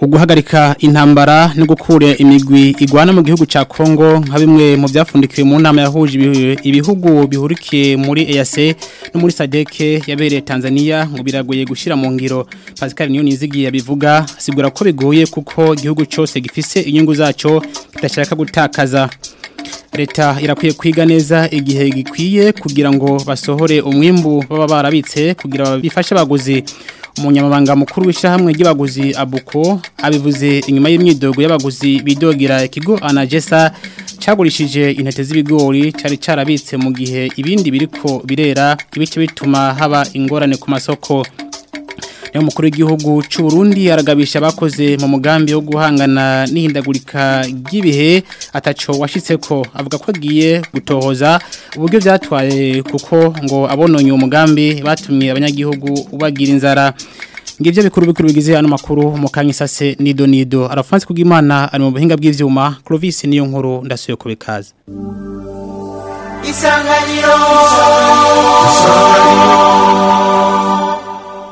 uguhagarika intambara no gukura imigwi igwana mu gihugu cya Kongo nka bimwe mu byafundikiwe mu nama yahuje ibihugu bihurikiye muri EAC no muri SADC yabereye Tanzania ngo biragoye gushyira mu ngiro Pascal Niyo nizigiye yabivuga sigura ko bigoye kuko igihugu cyose gifise inyungu zacyo kitashaka gutakaza leta irakwiye kwiga neza igihe gikwiye kugira ngo basohore umwimbu baba barabitse kugira bifashe abaguzi umunyamabanga mukuru w'ishyirahamwe ry'abaguzi abuko abivuze inyuma y'imyidogo y'abaguzi bidogira ikigo anagesa cyagurishije intete z'ibigori cyari carabitse mu gihe ibindi biriko birera ibice bituma haba ingorane ku masoko umukuru w'igihugu cy'u Burundi aragabisha bakoze mu mugambi wo guhangana n'ihindagurika ry'ibihe ataco washitse ko avuga ko agiye gutohoza uburyo byatwaye kuko ngo abononye uwo mugambi batumye abanyagihugu bagira inzara ngibyo bikuru bikuru bigize hano makuru mu kanyisase nido nido arafansi kugimana ari mu buhinga bw'ivyuma Clovis niyo nkuru ndasuye kubikaza Isanganiro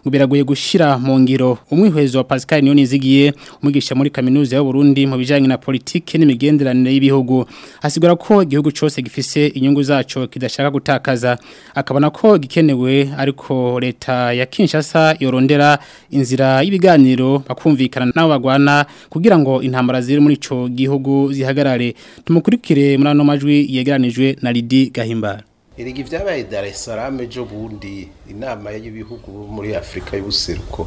ngo biragoye gushyira mu ngiro umwihwezo wa Pascal Niyonizigiye umugisha muri kaminuza y'u Burundi mu bijyanye na politike n'imigenderanire y'ibihugu asigura ko igihugu cyose gifise inyungu zaco kidashaka gutakaza akabona ko gikenewe ariko leta ya Kinshasa yorondera inzira y'ibiganiro bakumva kumvikana n'abo bagwana kugira ngo intambara ziri muri ico gihugu zihagarare tumukurikire muri ano majwi yegeranijwe na Lidi Gahimbara erega ibyabaye Dar es Salaam ejo bundi inama y'ibihugu muri Afrika y'ubuseruko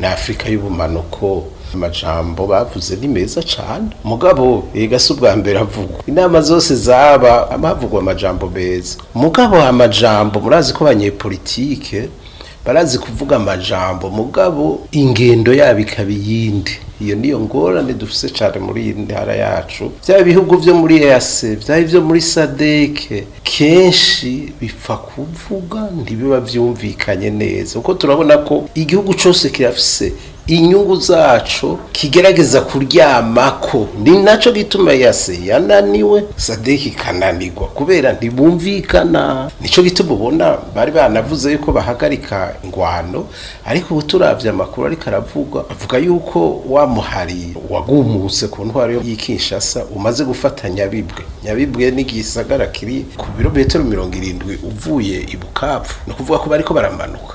na Afrika y'ubumanuko amajambo bavuze ni meza cyane mugabo ega si ubwa mbere avugwa inama zose zaba amavugwa amajambo beza mugabo amajambo murazi ko abanyepolitike barazi kuvuga amajambo mugabo ingendo yabo ikaba iyindi iyo niyo ngorane dufise cyane muri iyi ntara yacu byaba ibihugu byo muri eyase byaba ibyo muri sadeke kenshi bipfa kuvuga ntibiba byumvikanye neza kuko turabona ko igihugu cyose kirafise inyungu zacu kigerageza kuryama ko ni nacyo gituma yase yananiwe sadeki ikananirwa kubera ntibumvikana nicyo gituma ubona bari banavuze yuko bahagarika ingwano ariko ubu turabye amakuru ariko aravuga avuga yuko wamuhari wagumutse ku ntwaro yo y'Ikinshasa umaze gufata nyabibwe nyabibwe n'igisagara kiri ku birometero mirongo irindwi uvuye i bukavu ni ukuvuga ko bariko baramanuka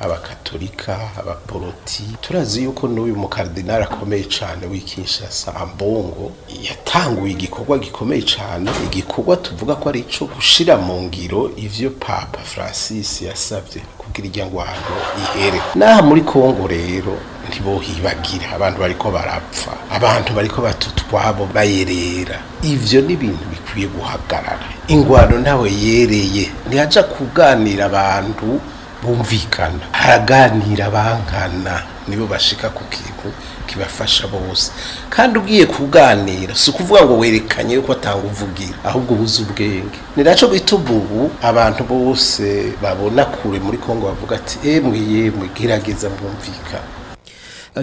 Abakatolika abaporoti turazi yuko n'uyu mukaridinari akomeye cyane w'ikinshasa ambongo yatanguye igikorwa gikomeye cyane igikorwa tuvuga ko ari icyo gushyira mu ngiro ivyo papa francis yasabye kugira iryango ihere naha muri kongo rero ntibohibagire abantu bariko barapfa abantu bariko batutwabo bayerera ivyo ni ibintu bikwiye guhagarara ingwano nawe yereye ntihaja kuganira abantu bumvikana haraganira bankana nibo bashika ku kintu kibafasha bose kandi ugiye kuganira si ukuvuga ngo werekanye yuko atanga uvugira ahubwo ubuze ubwenge ni nacyo gituma ubu abantu bose babona kure muri kongo bavuga ati emwe yemwe gerageza mwumvikana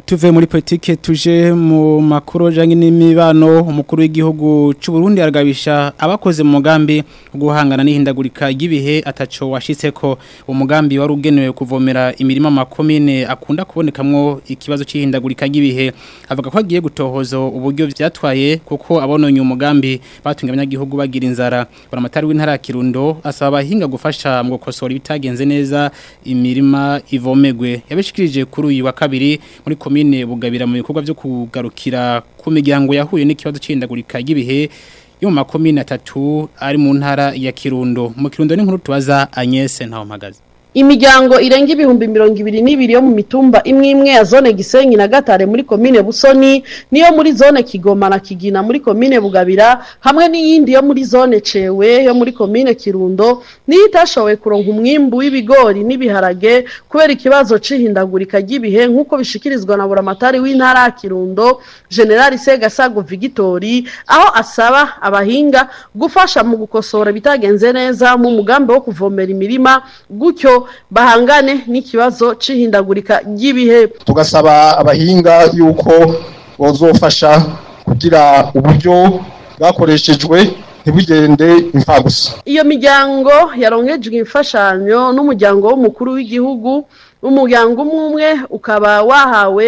tuve muri politike tuje mu makuru ajyanye n'imibano umukuru w'igihugu cy'u Burundi aragabisha abakoze mu mugambi guhangana n'ihindagurika ry'ibihe ataco washitse ko umugambi wari ugenewe kuvomera imirima makomine akunda kubonekamwo ikibazo cy'ihindagurika ry'ibihe avuga ko agiye gutohoza uburyo byatwaye kuko abononye umugambi batunga abanyagihugu bagira inzara baramatari w'intara Kirundo asaba abahinga gufasha mu gukosora ibitagenze neza imirima ivomegwe yabishikirije kuri uyu wa kabiri muri komine bugabira mu bikorwa byo kugarukira ku miryango yahuye n'ikibazo cy'indagurika ry'ibihe yo mu makomine atatu ari mu ntara ya kirundo mu kirundo n'inkuru tubaza anyese ntawe imiryango irenga ibihumbi mirongo ibiri n'ibiri yo mu mitumba imwe imwe ya zone gisenyi na gatare muri komine busoni n'iyo muri zone kigoma na kigina muri komine bugabira hamwe n'iyindi yo muri zone cewe yo muri komine kirundo n'iyo itashoboye kuronka umwimbu w'ibigori n'ibiharage kubera ikibazo c'ihindagurika ry'ibihe nk'uko bishikirizwa na buramatari w'intara ya kirundo generali segasago vigitori aho asaba abahinga gufasha mu gukosora bitagenze neza mu mugambi wo kuvomera imirima gutyo bahangane n'ikibazo cy'ihindagurika ry'ibihe tugasaba abahinga yuko bozofasha kugira uburyo bwakoreshejwe ntibugende imfagusa iyo miryango yarongejwe imfashanyo n'umuryango w'umukuru w'igihugu umuryango umwe umwe ukaba wahawe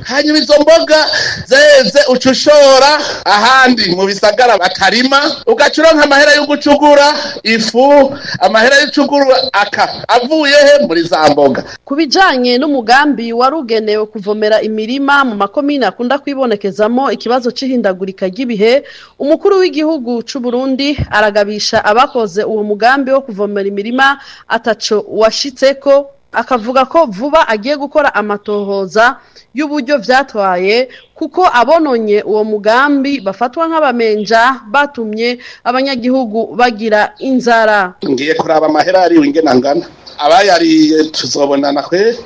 hanyuma izo mboga zeze ucushora ahandi mu bisagara batarima ugaca nk'amahera yo gucugura ifu amahera y'icugura aka avuye he muri za mboga ku bijyanye n'umugambi wari ugenewe kuvomera imirima mu makomine akunda kwibonekezamo ikibazo cy'ihindagurika ry'ibihe umukuru umukuru w'igihugu cy'u Burundi aragabisha abakoze uwo mugambi wo kuvomera imirima ataco washitse ko akavuga ko vuba agiye gukora amatohoza y'uburyo vyatwaye kuko abononye uwo mugambi bafatwa nk'abamenja batumye abanyagihugu bagira inzara ngiye kuraba amahera ari ingena ngana abayariye tuzobonana kwe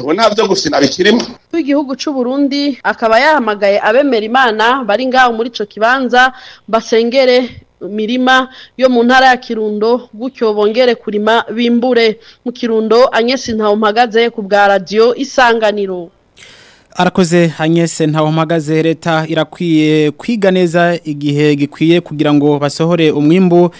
ubu nta byo gusina bikirimo w'igihugu cy'u Burundi akaba yahamagaye abemera imana bari ngaho muri icyo kibanza basengere mirima yo mu ntara ya kirundo gutyo bongere kurima bimbure mu kirundo anyesi ntawe ku bwa radiyo isanganiro arakoze hanyese ntawe mpagaze leta irakwiye kwiga neza igihe gikwiye kugira ngo basohore umwimbu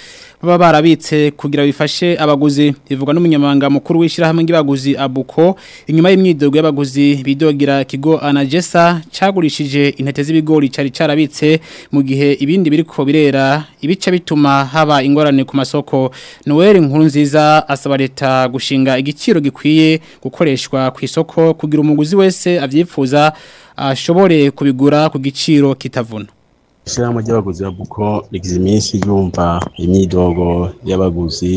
baba barabitse kugira bifashe abaguzi bivuga n'umunyamabanga mukuru w'ishyirahamwe ry'abaguzi abuko inyuma y'imyidogo y'abaguzi bidogira Kigo anagesa cagurishije intete z'ibigori cyari carabitse mu gihe ibindi biri ko birera ibice bituma haba ingorane ku masoko nuweri inkuru nziza asaba leta gushinga igiciro gikwiye gukoreshwa ku isoko kugira umuguzi wese abyifuza kuza ashobore ah, kubigura ku giciro kitavuna ishyirahamwe ry'abaguzi babuko rigize iminsi yumva imyidogo y'abaguzi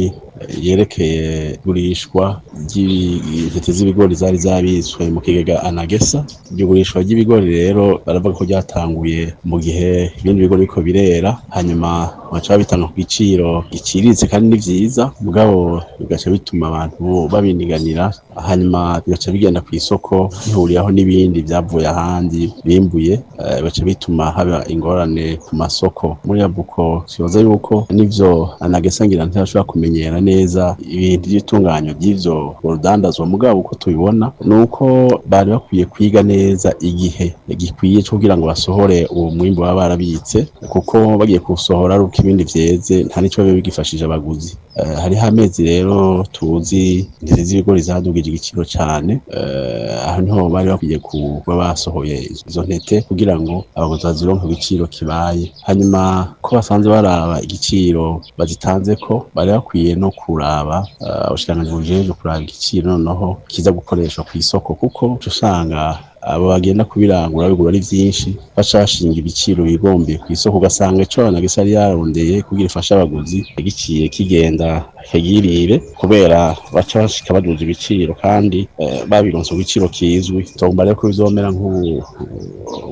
yerekeye igurishwa ry'intete z'ibigori zari zabiswe mu kigega anagesa iryo gurishwa ry'ibigori rero baravuga ko ryatanguye mu gihe ibindi bigori biriko birera hanyuma baca babitanga ku giciro giciriritse kandi ni byiza mugabo bigaca bituma abantu babiniganira hanyuma bigaca bigenda ku isoko bihuriraho n'ibindi vyavuye ahandi bimbuye uh, bigaca bituma haba ingorane ku masoko muri yavuko twibaza yuko nivyo anagesangira ntashobora kumenyera neza ibintu vy'itunganyo vy'ivyo urudandazwa mugabo uko tubibona nuko bari bakwiye kwiga neza igihe gikwiye kugira ngo basohore uwo mwimbu baba barabitse kuko bagiye kusohora ruke ibindi vyeze nta nico babe bigifashije abaguzi uh, hariho amezi rero tuzi intete z'ibigori zadugije igiciro cyane uh, eh, aho niho bari bakwiye kuba basohoye izo ntete kugira ngo abaguzi bazironke igiciro kibaye hanyuma ko basanze baraba igiciro bazitanze ko bari bakwiye no kuraba uh, eh, abashikiranganje kuraba igiciro noneho kiza gukoreshwa isoko kuko usanga Abo bagenda kubirangura bigura ari byinshi bashashinga ibiciro bigombiye ku isoko ugasanga ico abana gisari yarondeye kugira ifasha abaguzi giciye kigenda hegirire kubera baca bashika baduza ibiciro kandi eh, babironse ku giciro kizwi tomba rero kubizomera bizomera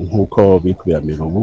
nk'uko biriko biramera ubu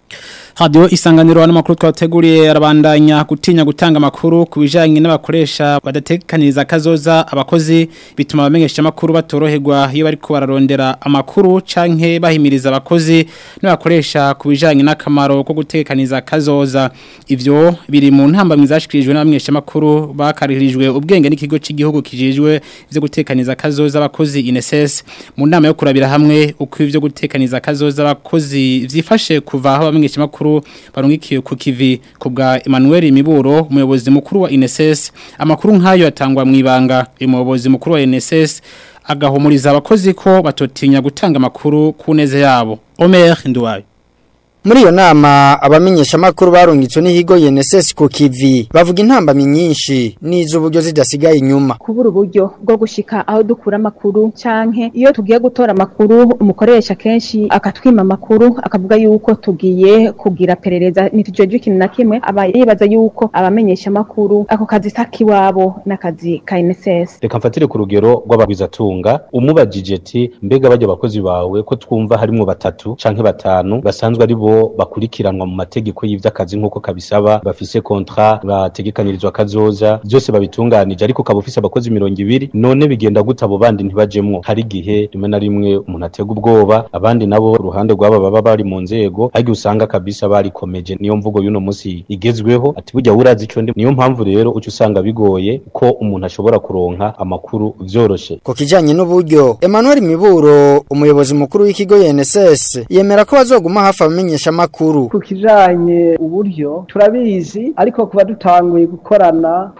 hadiyo isanganiro hano makuru twateguriye arabandanya gutinya gutanga amakuru ku bijyanye n'abakoresha badatekaniza kazoza abakozi bituma abamenyesha amakuru batoroherwa iyo bari kubararondera amakuru canke bahimiriza abakozi n'abakoresha ku bijyanye n'akamaro ko gutekaniza kazoza ibyo biri mu ntambamyi zashikirijwe n'abamenyesha amakuru bakarihirijwe ubwenge n'ikigo cy'igihugu kijijwe ibyo gutekaniza kazoza abakozi inSS mu nama yo kurabira hamwe uko ibyo gutekaniza kazoza abakozi byifashe kuva aho abamenyesha amakuru makuru barungikiye ku kivi ku bwa Emmanuel Miburo umuyobozi mukuru wa NSS amakuru nkayo yatangwa mu ibanga umuyobozi mukuru wa NSS agahumuriza abakozi ko batotinya gutanga amakuru kuneze yabo Omer Nduwayo muri iyo nama abamenyeshamakuru barungitswe n'ihigo UNSS ku kivi bavuga intambamye nyinshi n'iz'uburyo zidasigaye inyuma kubura uburyo bwo gushika aho dukura amakuru canke iyo tugiye gutora amakuru umukoresha kenshi akatwima amakuru akavuga yuko tugiye kugira perereza nitujejwe ikintu na kimwe aba yibaza yuko abamenyeshamakuru ako kazi sakiwabo n'akazi ka UNSS reka mfatire ku rugero rw'abagwizatunga umubajije mbega bajya abakozi bawe ko twumva harimo batatu canke batanu basanzwe ari bo bakurikiranwa mu mategeko y'ivy'akazi nk'uko kabisaba bafise contrat bategekanyirizwa kazoza byose babitunganije ariko kaba ufise abakozi mirongo ibiri none bigenda gute abo bandi ntibajemwo hari igihe rimwe na rimwe umuntu atega ubwoba abandi nabo uruhande rw'aba baba bari mu nzego ariko usanga kabisa barikomeje niyo mvugo y'uno munsi igezweho ati burya urazi icyo ndi niyo mpamvu rero uca usanga bigoye ko umuntu ashobora kuronka amakuru vyoroshe ku kijanye n'uburyo Emmanuel Miburo umuyobozi mukuru w'ikigo YNSS yemera ko bazoguma hafi amenyesha dukeshamakuru ku uburyo turabizi ariko kuba dutanguye gukorana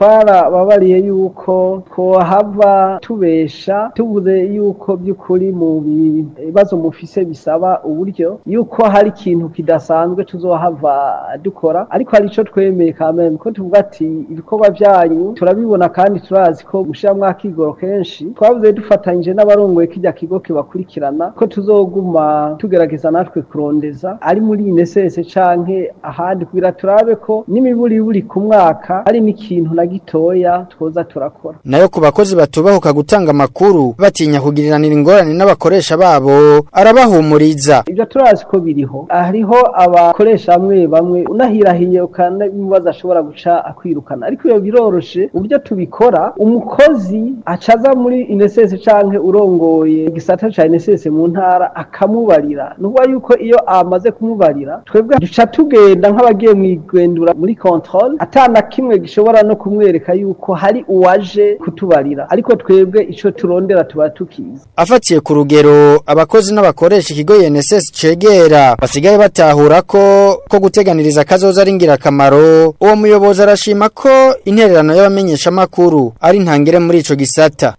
babariye yuko twohava tubesha tubuze yuko by'ukuri mu bibazo mufise bisaba uburyo yuko hari ikintu kidasanzwe tuzohava dukora ariko hari ico twemeye kameme ko tuvuga ati ibikorwa byanyu turabibona kandi turazi ko gushiramwo akigoro kenshi twavuze dufatanyije n'abarongoye kirya kigo kibakurikirana ko tuzoguma tugerageza natwe kurondeza ari mu muri inesese canke ahandi kugira turabe ko n'imiburi n'imiburiburi ku mwaka hari n'ikintu na gitoya twoza turakora nayo ku bakozi batubahuka gutanga amakuru batinya kugiriranira ingorane n'abakoresha babo arabahumuriza ibyo turazi ko biriho hariho abakoresha bamwe bamwe unahirahiye ukanabibaza ashobora guca akwirukana ariko iyo biroroshe uburyo tubikora umukozi acaza muri inesese canke urongoye igisata ca inesese mu ntara akamubarira nuba yuko iyo amaze kumubarira kutubarira twebwe duca tugenda nk'abagiye mu igwendura muri control atana kimwe gishobora no kumwereka yuko hari uwaje kutubarira ariko twebwe icyo turondera tuba tukizi afatiye ku rugero abakozi n'abakoresha ikigo INSS cegera basigaye batahura ko ko guteganiriza akazoza ari ngirakamaro uwo muyobozi arashima ko intererano y’abamenyeshamakuru ari ntangire muri icyo gisata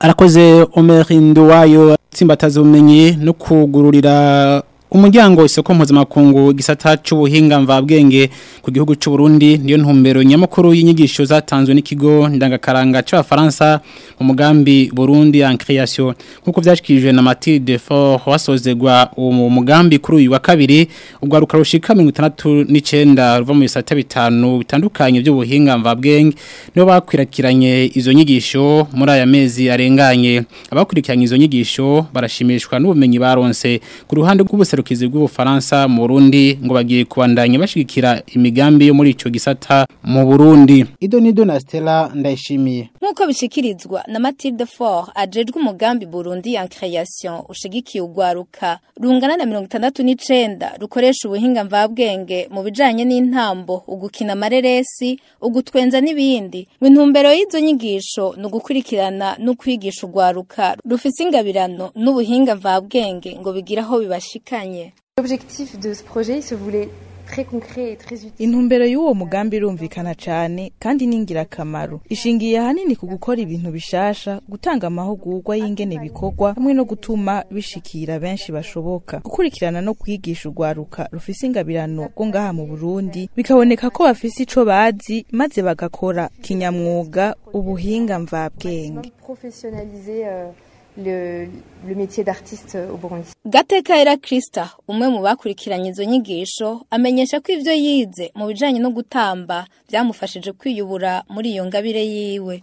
arakoze Omer Nduwayo tsimbatazo no kugururira umuryango isoko mpuzamakungu gisata cy'ubuhinga mvabwenge ku gihugu cy'u Burundi niyo ntumbero nyamukuru y'inyigisho zatanzwe n'ikigo ndangakaranga cy'abafaransa mu mugambi Burundi en création nkuko byashikijwe na Mathilde Fort wasozegwa uwo mugambi kuri uyu wa kabiri ugwaruka rushika 69 ruva mu bisata bitanu bitandukanye by'ubuhinga mvabwenge no bakwirakiranye izo nyigisho muri aya mezi arenganye abakurikiranye izo nyigisho barashimishwa n'ubumenyi baronse ku ruhande rw'ubusere ubuserukizi bw'ubufaransa mu Burundi ngo bagiye kubandanya bashigikira imigambi yo muri ico gisata mu Burundi Ido nido na Stella ndayishimiye nkuko bishikirizwa na Mathilde Fort ajejwe umugambi Burundi en création ushigikiye ugwaruka rungana na 69 rukoresha ubuhinga mvabwenge mu bijanye n'intambo ugukina mareresi ugutwenza n'ibindi intumbero y'izo nyigisho ni ugukurikirana no kwigisha ugwaruka rufise ingabirano n'ubuhinga mvabwenge ngo bigiraho bibashikanye bitandukanye intumbero y'uwo mugambi irumvikana cyane kandi n’ingirakamaro ishingiye ahanini ku gukora ibintu bishasha gutanga amahugurwa y'ingene bikorwa hamwe no gutuma bishikira benshi bashoboka gukurikirana no kwigisha urwaruka rufise ingabirano rwo ngaha mu burundi bikaboneka ko bafise ico bazi maze bagakora kinyamwuga ubuhinga mvabwenge le métier d'artiste au Burundi gateka era kirisita umwe mu bakurikiranye izo nyigisho amenyesha ko ibyo yize mu bijanye no gutamba byamufashije kwiyubura muri iyo ngabire yiwe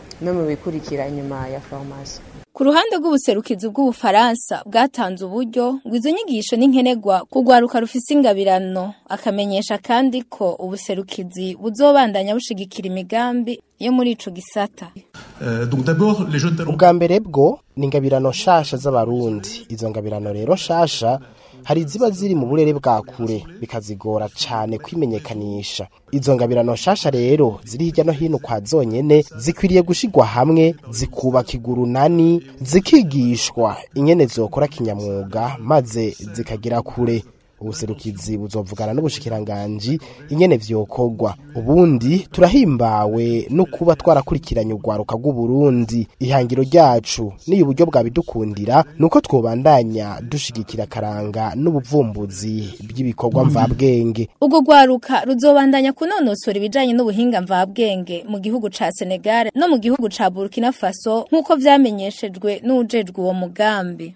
no mu bikurikira inyuma ya farumasi ku ruhande rw'ubuserukizi bw'ubufaransa bwatanze uburyo ngo izo nyigisho n'inkenegwa kugwaruka rufise ingabirano akamenyesha kandi ko ubuserukizi buzobandanya bushigikira imigambi yo muri ico gisata eh, ubwa mbere bwo ni ingabirano nshasha z'abarundi izo ngabirano rero nshasha hari ziba ziri mu burere bwa kure bikazigora cyane kwimenyekanisha izo ngabirano nshasha rero ziri hirya no hino kwa zonyene zikwiriye gushyirwa hamwe zikubakirwa nani zikigishwa inyene zokora kinyamwuga maze zikagira kure ubuserukizi buzovugana n'ubushikiranganji inyene vyokogwa ubundi turahimbawe no kuba twarakurikiranye urwaruka rw'uburundi ihangiro ryacu ni uburyo bwabidukundira nuko twobandanya dushigikira karanga n'ubuvumbuzi by’ibikorwa mvabwenge ubwo rwaruka ruzobandanya kunonosora ibijanye n'ubuhinga mvabwenge mu gihugu ca Senegal no mu gihugu ca Burkina Faso nkuko vyamenyeshejwe n'ujejwe uwo mugambi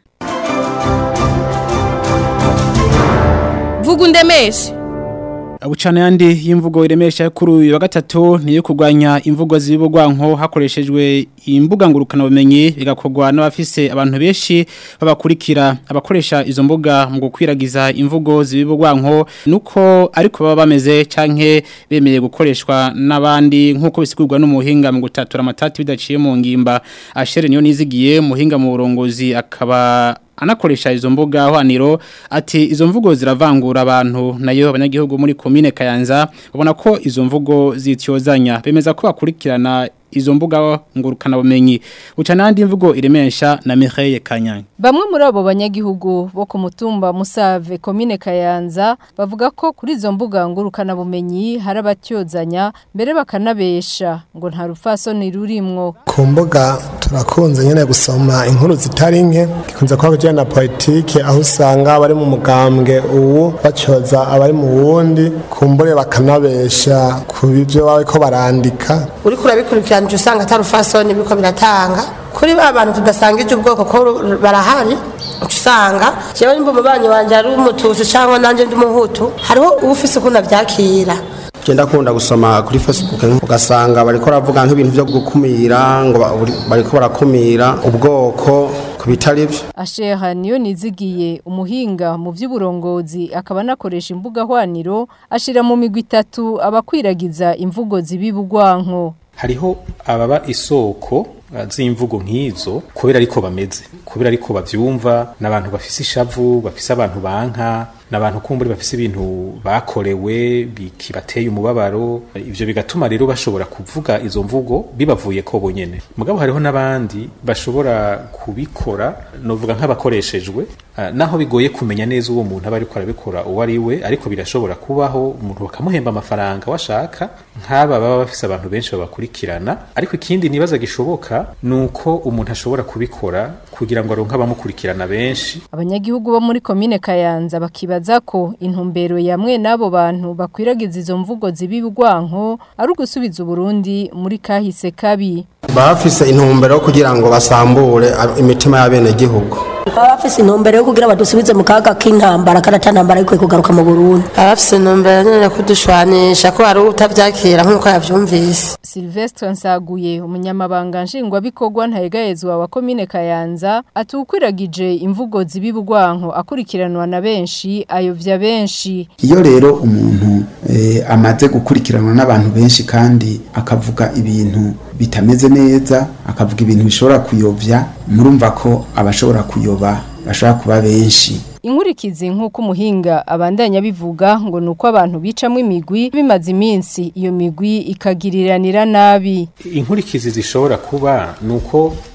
vuga undemeshe bucana yandi y'imvugo iremesha kuri uyu wa gatatu niyo kugwanya imvugo z'ibugwanko hakoreshejwe imbuga ngurukana bumenyi bigakorwa n'abafise abantu benshi babakurikira abakoresha izo mbuga mu gukwiragiza imvugo z'ibugwanko nuko ariko baba bameze canke bemeye gukoreshwa n'abandi nkuko bisigurwa n'umuhinga mu gutatura amatati bidaciye mu ngimba ashere niyo nizigiye muhinga mu burongozi akaba anakoresha izo mbuga hwaniro ati izo mvugo ziravangura abantu nayo abanyagihugu muri komine Kayanza babona ko izo mvugo zityozanya bemeza ko bakurikirana izo mbuga ngurukana bumenyi n'andi mvugo iremesha na Mireille Kanyanya bamwe muri abo banyagihugu bo ku mutumba Musave commune Kayanza bavuga ko kuri izo mbuga ngurukana bumenyi abatyozanya mbere bakanabesha ngo nta ni rurimwo ku mbuga turakunze nyine gusoma inkuru zitari nke gikunze kuba na politike aho usanga bari mu mugambwe ubu bacyoza abari mu wundi ku kumbure bakanabesha ku byo bawe ko barandika uri kurabikurikirana mujya usanga atarufasoni biriko biratanga kuri ba bantu tudasangije ubwoko ko barahari usanga njyewe nimba umubanyi wanjye ari umutusi cyangwa nanjye ndi umuhutu hariho uba ufise ukuntu abyakira genda akunda gusoma kuri facebook ugasanga bariko baravuga nk'ibintu byo gukumira ngo bariko barakumira ubwoko ku bitari byo ashera niyo nizigiye umuhinga mu by'uburongozi akaba anakoresha imbuga hwaniro ashira mu migwi itatu abakwiragiza imvugo zibibugwanko hariho ababa isoko ah, z'imvugo nk'izo kubera ariko bameze kubera ariko babyumva n'abantu bafise ishavu bafise abantu banka n'abantu kumbure bafise ibintu bakorewe bikibateye umubabaro ivyo bigatuma rero bashobora kuvuga izo mvugo bibavuye ko bonyene mugabo hariho n'abandi bashobora kubikora novuga nk'abakoreshejwe Eh, naho bigoye kumenya neza uwo muntu aba ariko arabikora uwo ari we ariko birashobora kubaho umuntu bakamuhemba amafaranga washaka nk'aba baba bafite abantu benshi babakurikirana ariko ikindi nibaza gishoboka ni uko umuntu ashobora kubikora kugira ngo aronke abamukurikirana benshi abanyagihugu bo muri komine kayanza bakibaza ko intumbero yamwe n'abo bantu bakwiragiza izo mvugo ziba ibigwanko ari ugusubiza uburundi muri kahise kabi bafise intumbero kugira ngo basambure imitima y'abenegihugu baba intumbero yo kugira badusubize mu kaga k'intambara karacyantambara ariko kugaruka mu Burundi baba intumbero nyene kudushwanisha ko hari utavyakira nk'uko yabyumvise Silvestre Nsaguye umunyamabanga nshingwabikorwa ntayegayezwa wa komine Kayanza atukwiragije imvugo zibibugwanko akurikiranwa na benshi ayovya benshi iyo rero umuntu eh, amaze gukurikiranwa n'abantu benshi kandi akavuga ibintu bitameze neza akavuga ibintu bishobora kuyobya murumva ko abashobora kuyoba bashobora kuba benshi inkurikizi nk'uko umuhinga abandanya bivuga ngo ni uko abantu bicamo imigwi bimaze iminsi iyo migwi ikagiriranira nabi inkurikizi zishobora kuba ni uko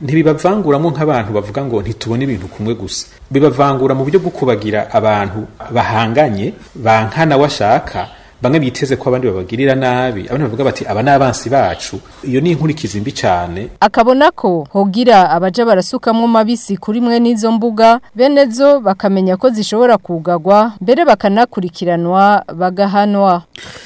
ntibibavanguramo nk'abantu bavuga ngo ntitubone ibintu kumwe gusa bibavangura mu buryo bwo kubagira abantu bahanganye bankana washaka bamwe biteze ko abandi babagirira nabi abandi bavuga bati aba ni abansi bacu iyo ni inkurikizi mbi cyane akabona ko hogira abaja barasukamwo mabisi kuri mwe n'izo mbuga bene zo bakamenya ko zishobora kugagwa mbere bakanakurikiranwa bagahanwa